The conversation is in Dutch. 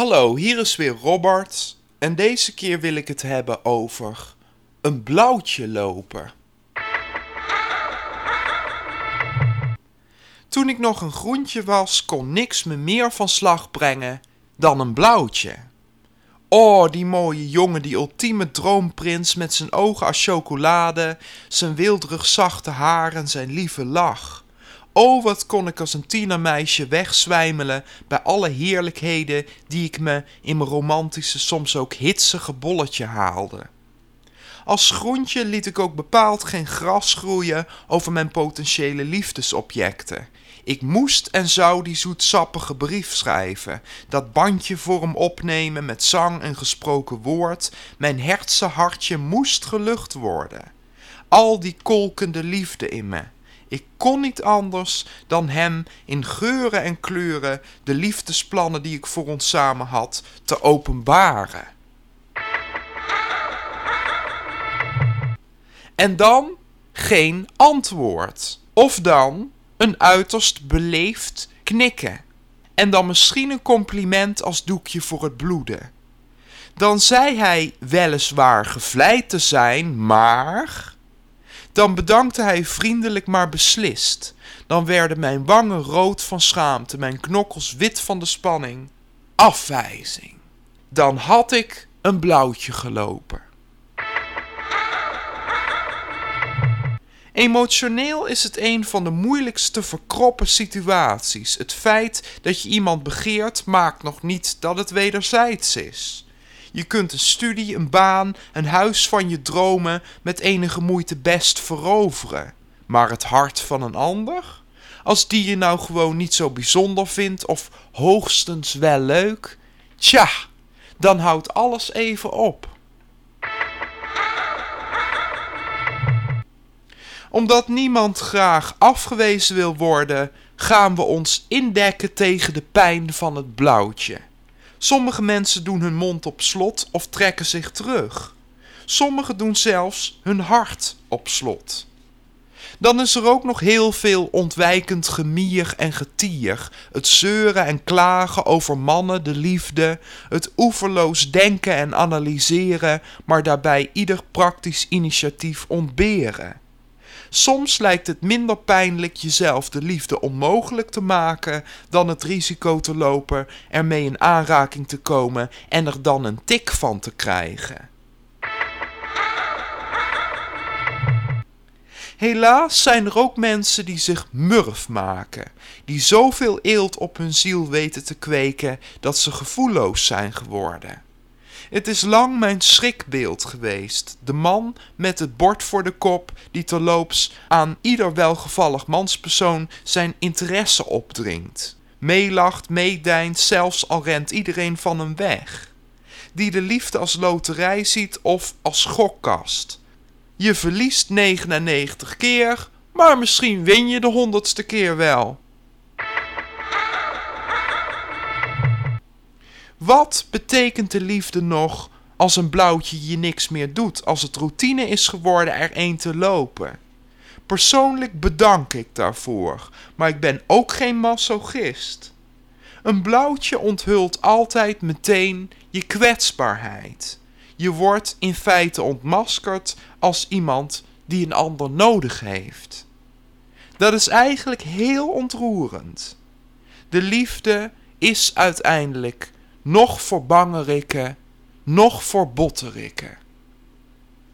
Hallo, hier is weer Robert en deze keer wil ik het hebben over een blauwtje lopen. Toen ik nog een groentje was, kon niks me meer van slag brengen dan een blauwtje. Oh, die mooie jongen, die ultieme droomprins met zijn ogen als chocolade, zijn wilderig zachte haar en zijn lieve lach. Oh, wat kon ik als een tienermeisje wegzwijmelen bij alle heerlijkheden die ik me in mijn romantische, soms ook hitsige bolletje haalde. Als groentje liet ik ook bepaald geen gras groeien over mijn potentiële liefdesobjecten. Ik moest en zou die zoetsappige brief schrijven, dat bandje voor hem opnemen met zang en gesproken woord. Mijn hertse hartje moest gelucht worden. Al die kolkende liefde in me. Ik kon niet anders dan hem in geuren en kleuren de liefdesplannen die ik voor ons samen had te openbaren. En dan geen antwoord. Of dan een uiterst beleefd knikken. En dan misschien een compliment als doekje voor het bloeden. Dan zei hij weliswaar gevleid te zijn, maar. Dan bedankte hij vriendelijk maar beslist. Dan werden mijn wangen rood van schaamte, mijn knokkels wit van de spanning. Afwijzing. Dan had ik een blauwtje gelopen. Emotioneel is het een van de moeilijkste verkroppen situaties. Het feit dat je iemand begeert maakt nog niet dat het wederzijds is. Je kunt een studie, een baan, een huis van je dromen met enige moeite best veroveren. Maar het hart van een ander? Als die je nou gewoon niet zo bijzonder vindt of hoogstens wel leuk? Tja, dan houdt alles even op. Omdat niemand graag afgewezen wil worden, gaan we ons indekken tegen de pijn van het blauwtje. Sommige mensen doen hun mond op slot of trekken zich terug. Sommigen doen zelfs hun hart op slot. Dan is er ook nog heel veel ontwijkend gemier en getier. Het zeuren en klagen over mannen, de liefde. Het oeverloos denken en analyseren, maar daarbij ieder praktisch initiatief ontberen. Soms lijkt het minder pijnlijk jezelf de liefde onmogelijk te maken dan het risico te lopen ermee in aanraking te komen en er dan een tik van te krijgen. Helaas zijn er ook mensen die zich murf maken, die zoveel eelt op hun ziel weten te kweken dat ze gevoelloos zijn geworden. Het is lang mijn schrikbeeld geweest. De man met het bord voor de kop die terloops aan ieder welgevallig manspersoon zijn interesse opdringt. Meelacht, meedijnt, zelfs al rent iedereen van hem weg. Die de liefde als loterij ziet of als gokkast. Je verliest 99 keer, maar misschien win je de honderdste keer wel. Wat betekent de liefde nog als een blauwtje je niks meer doet, als het routine is geworden er één te lopen? Persoonlijk bedank ik daarvoor, maar ik ben ook geen masochist. Een blauwtje onthult altijd meteen je kwetsbaarheid. Je wordt in feite ontmaskerd als iemand die een ander nodig heeft. Dat is eigenlijk heel ontroerend. De liefde is uiteindelijk nog voor bangerikken, nog voor botterikken.